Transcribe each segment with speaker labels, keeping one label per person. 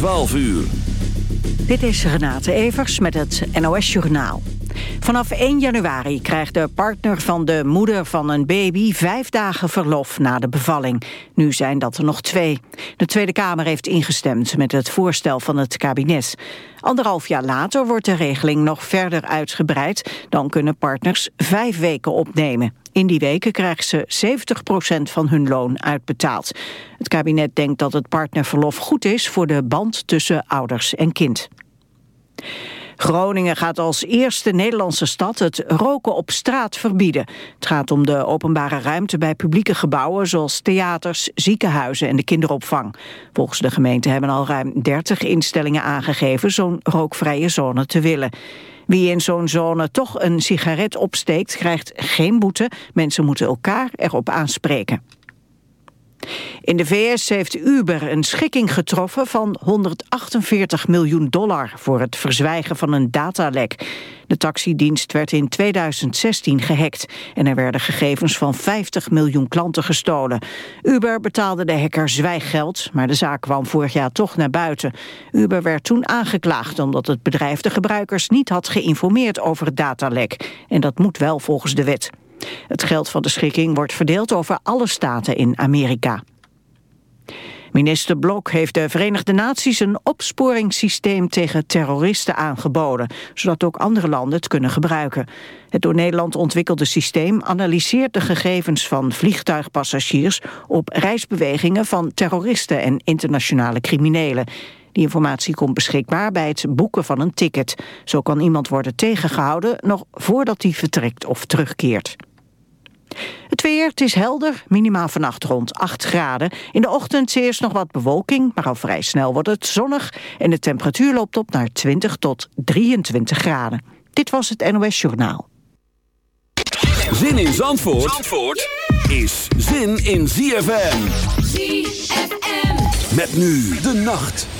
Speaker 1: 12 uur.
Speaker 2: Dit is Renate Evers met het NOS Journaal. Vanaf 1 januari krijgt de partner van de moeder van een baby... vijf dagen verlof na de bevalling. Nu zijn dat er nog twee. De Tweede Kamer heeft ingestemd met het voorstel van het kabinet. Anderhalf jaar later wordt de regeling nog verder uitgebreid. Dan kunnen partners vijf weken opnemen. In die weken krijgen ze 70% van hun loon uitbetaald. Het kabinet denkt dat het partnerverlof goed is... voor de band tussen ouders en kind. Groningen gaat als eerste Nederlandse stad het roken op straat verbieden. Het gaat om de openbare ruimte bij publieke gebouwen zoals theaters, ziekenhuizen en de kinderopvang. Volgens de gemeente hebben al ruim 30 instellingen aangegeven zo'n rookvrije zone te willen. Wie in zo'n zone toch een sigaret opsteekt krijgt geen boete. Mensen moeten elkaar erop aanspreken. In de VS heeft Uber een schikking getroffen van 148 miljoen dollar voor het verzwijgen van een datalek. De taxidienst werd in 2016 gehackt en er werden gegevens van 50 miljoen klanten gestolen. Uber betaalde de hacker zwijggeld, maar de zaak kwam vorig jaar toch naar buiten. Uber werd toen aangeklaagd omdat het bedrijf de gebruikers niet had geïnformeerd over het datalek. En dat moet wel volgens de wet. Het geld van de schikking wordt verdeeld over alle staten in Amerika. Minister Blok heeft de Verenigde Naties een opsporingssysteem tegen terroristen aangeboden, zodat ook andere landen het kunnen gebruiken. Het door Nederland ontwikkelde systeem analyseert de gegevens van vliegtuigpassagiers op reisbewegingen van terroristen en internationale criminelen. Die informatie komt beschikbaar bij het boeken van een ticket. Zo kan iemand worden tegengehouden nog voordat hij vertrekt of terugkeert. Het weer, het is helder, minimaal vannacht rond 8 graden. In de ochtend eerst nog wat bewolking, maar al vrij snel wordt het zonnig... en de temperatuur loopt op naar 20 tot 23 graden. Dit was het NOS Journaal.
Speaker 1: Zin in Zandvoort, Zandvoort is zin in ZFM.
Speaker 3: ZFM.
Speaker 1: Met nu de nacht.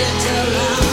Speaker 3: Addicted to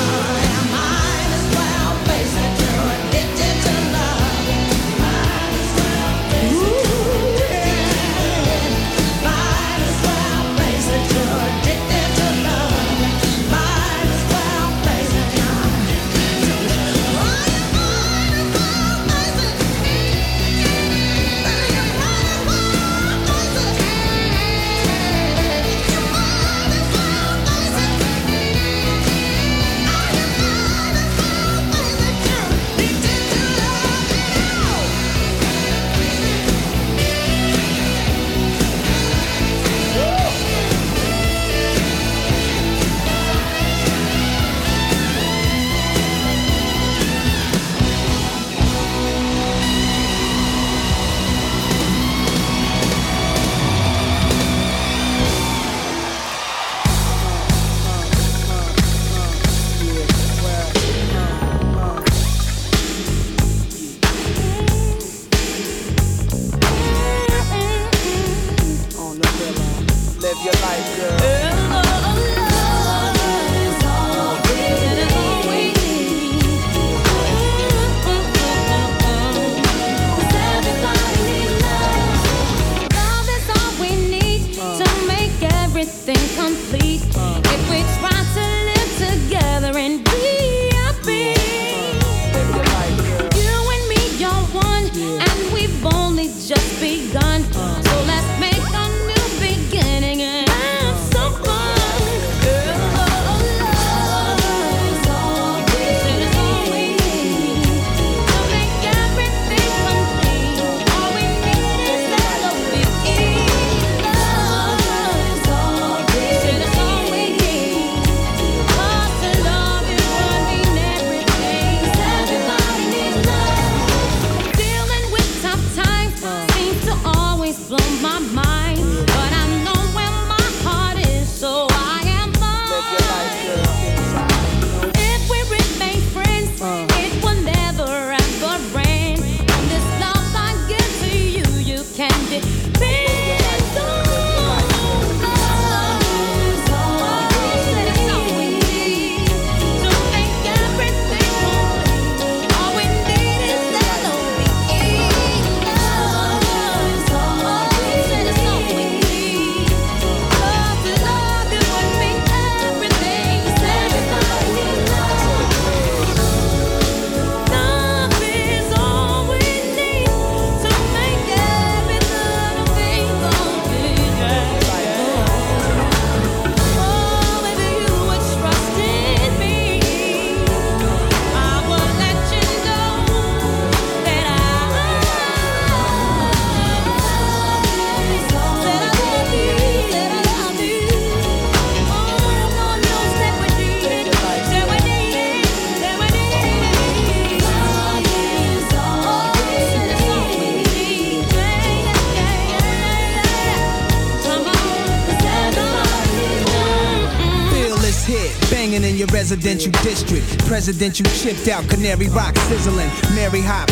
Speaker 3: presidents you
Speaker 4: chipped out. Canary rock sizzling, Mary hop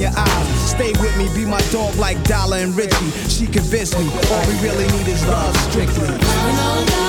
Speaker 4: your eyes. Stay with me, be my dog like Dollar and Richie. She convinced me all we really need is love strictly.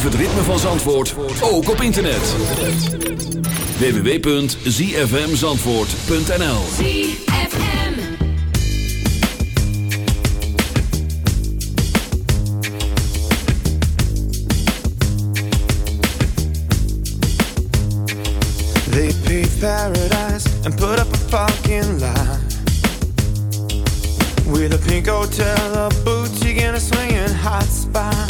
Speaker 1: Beleef het ritme van Zandvoort, ook op internet. www.zfmzandvoort.nl
Speaker 5: ZFM.
Speaker 6: They paved paradise and put up a fucking lie. With a pink hotel, a boutique, and a swinging hot spot.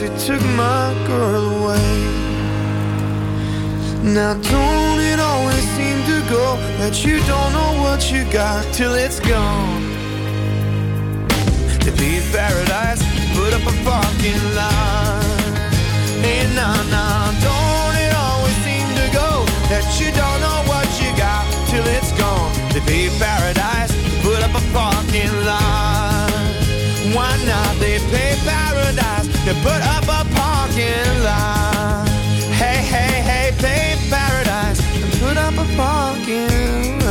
Speaker 6: Yellow taxi took my girl away. Now, don't it always seem to go that you don't know what you got till it's gone? To be paradise, put up a fucking line. Hey, nah, nah, don't it always seem to go that you don't know what you got till it's gone? To be paradise, put up a fucking line. Why not? They pay paradise to put up a parking lot. Hey, hey, hey, pay paradise and put up a parking lot.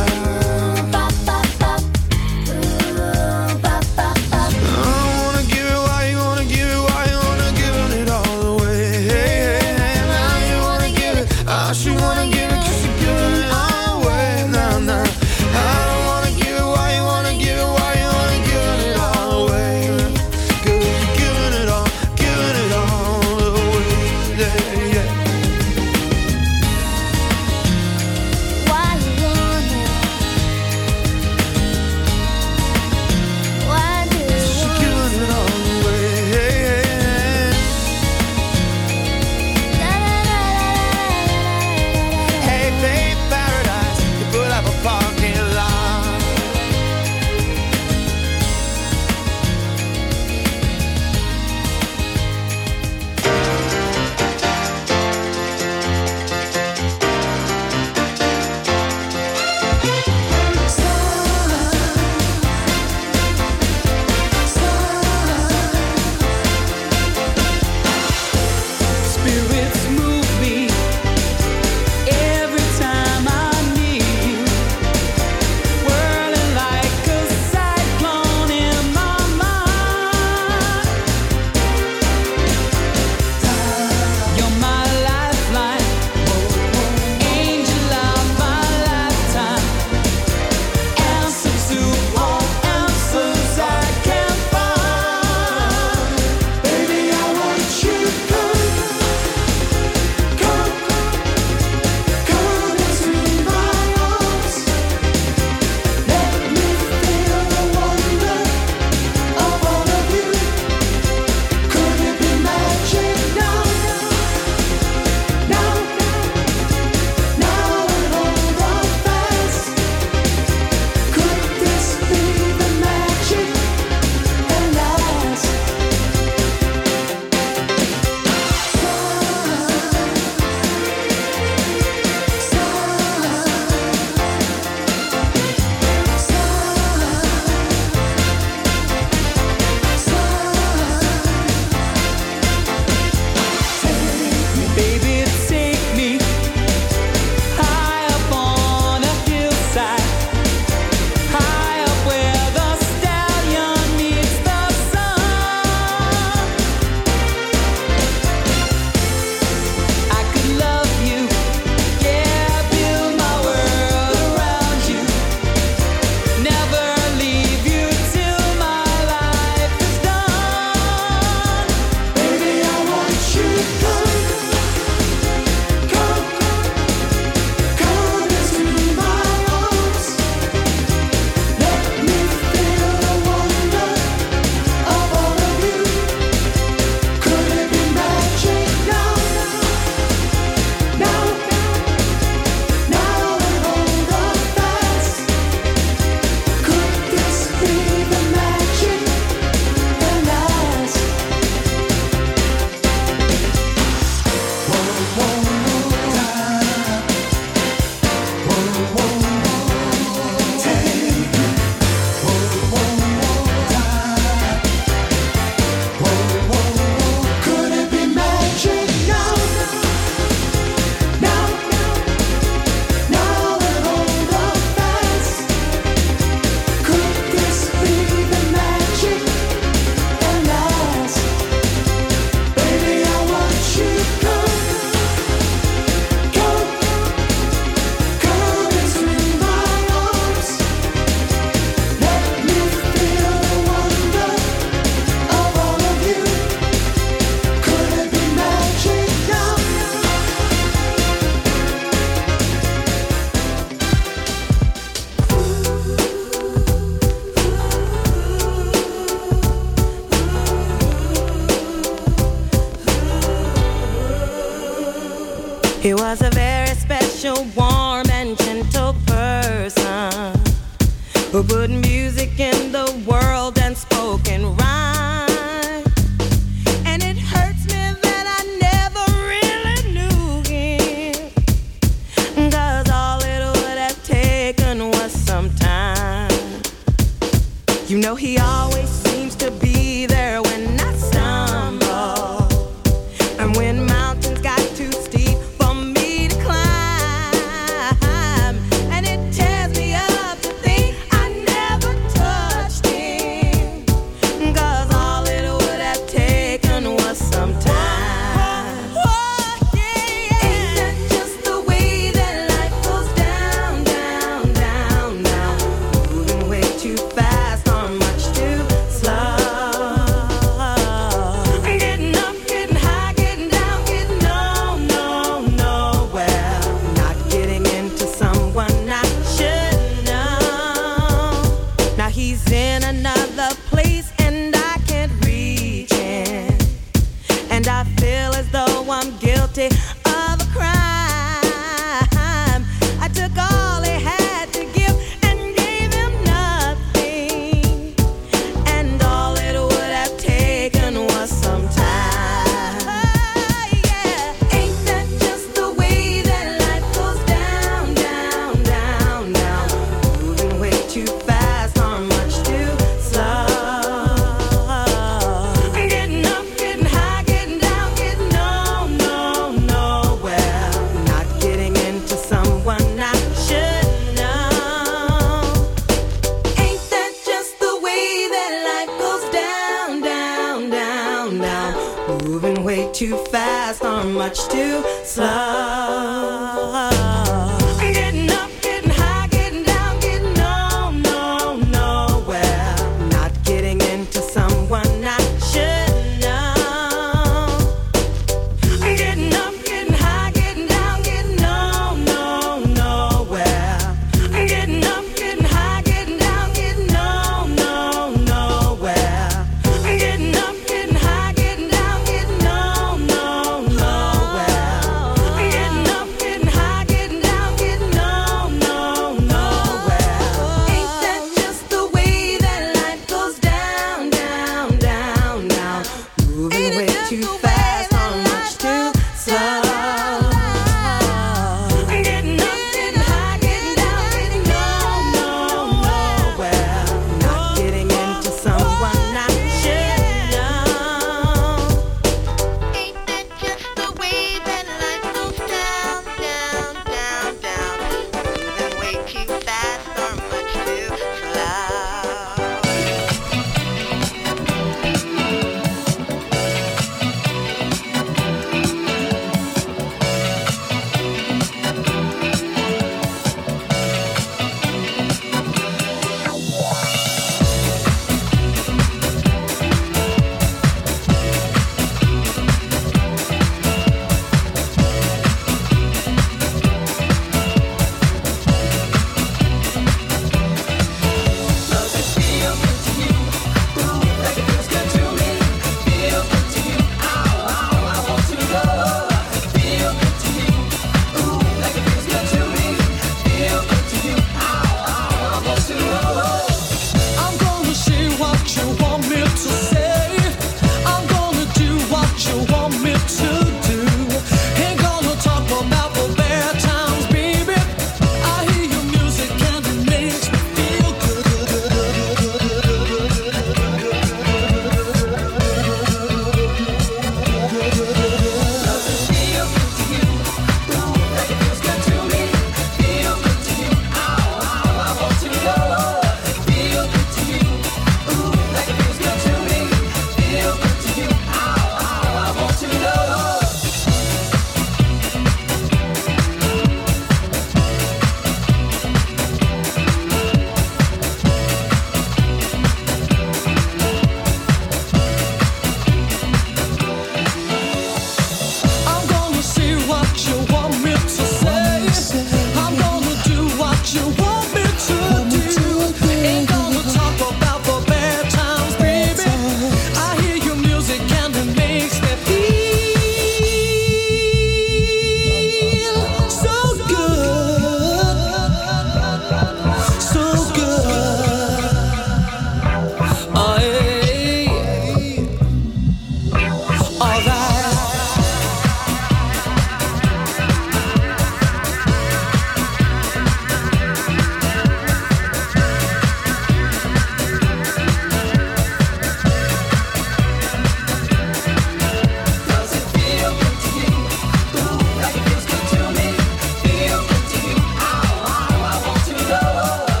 Speaker 7: Slow.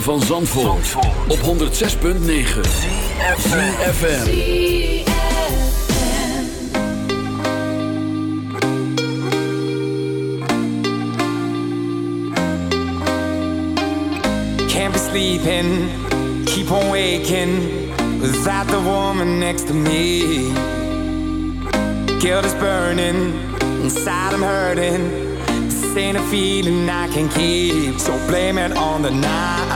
Speaker 1: van Zandvoort, op 106.9 CFFM
Speaker 8: Can't be sleeping, keep on waking Without the woman next to me. Guilt is burning, inside I'm hurting. This ain't a feeling I can keep So blame it on the night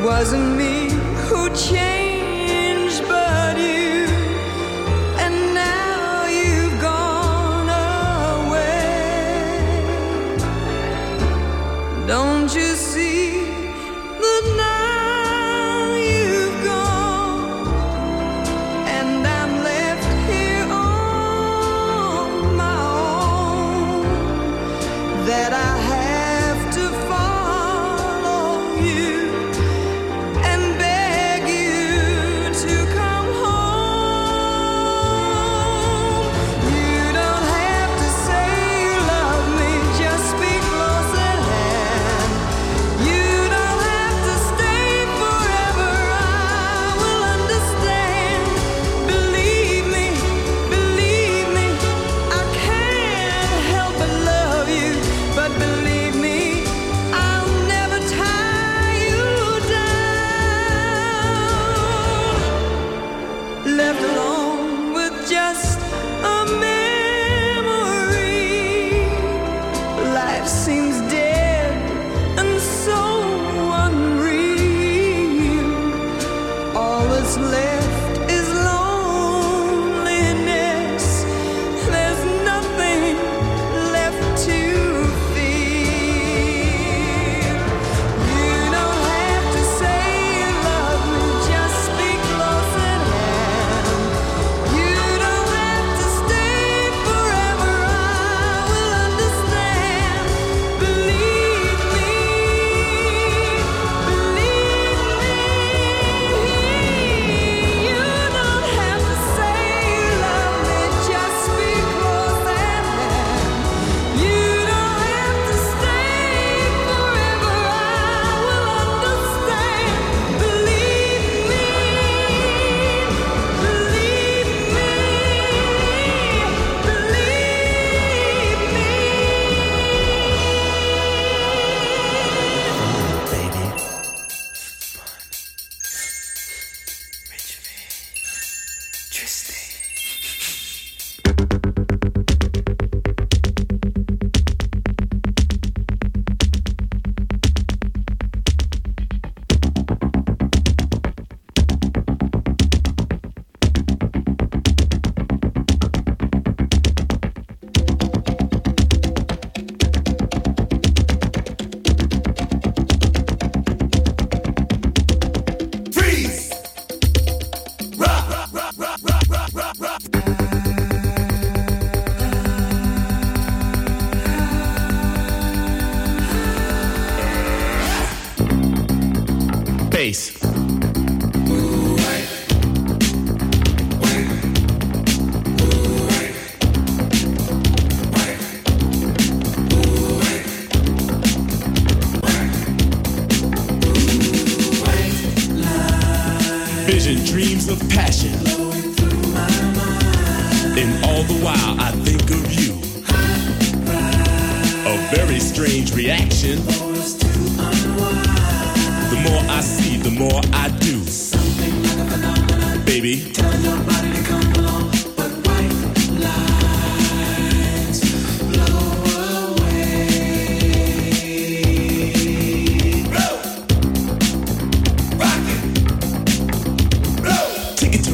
Speaker 8: It
Speaker 7: wasn't me who changed.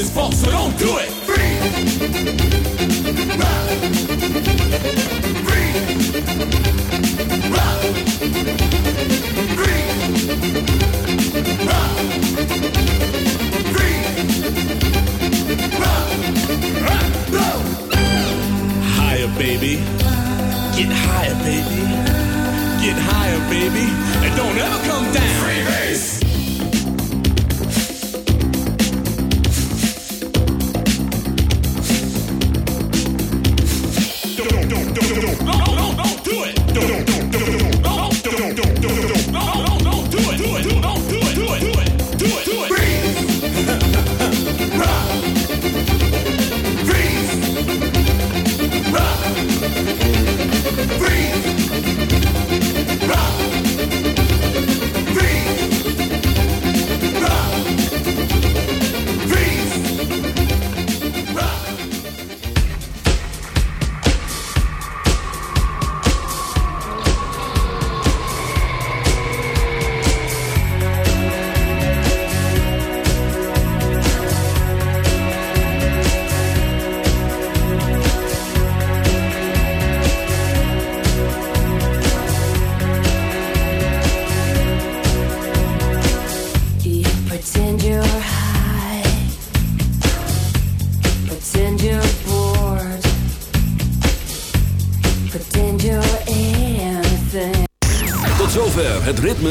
Speaker 9: Else's fault, so don't do it. Higher, baby. Get higher, baby. Get higher, baby. And don't ever come down.